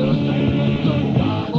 Pero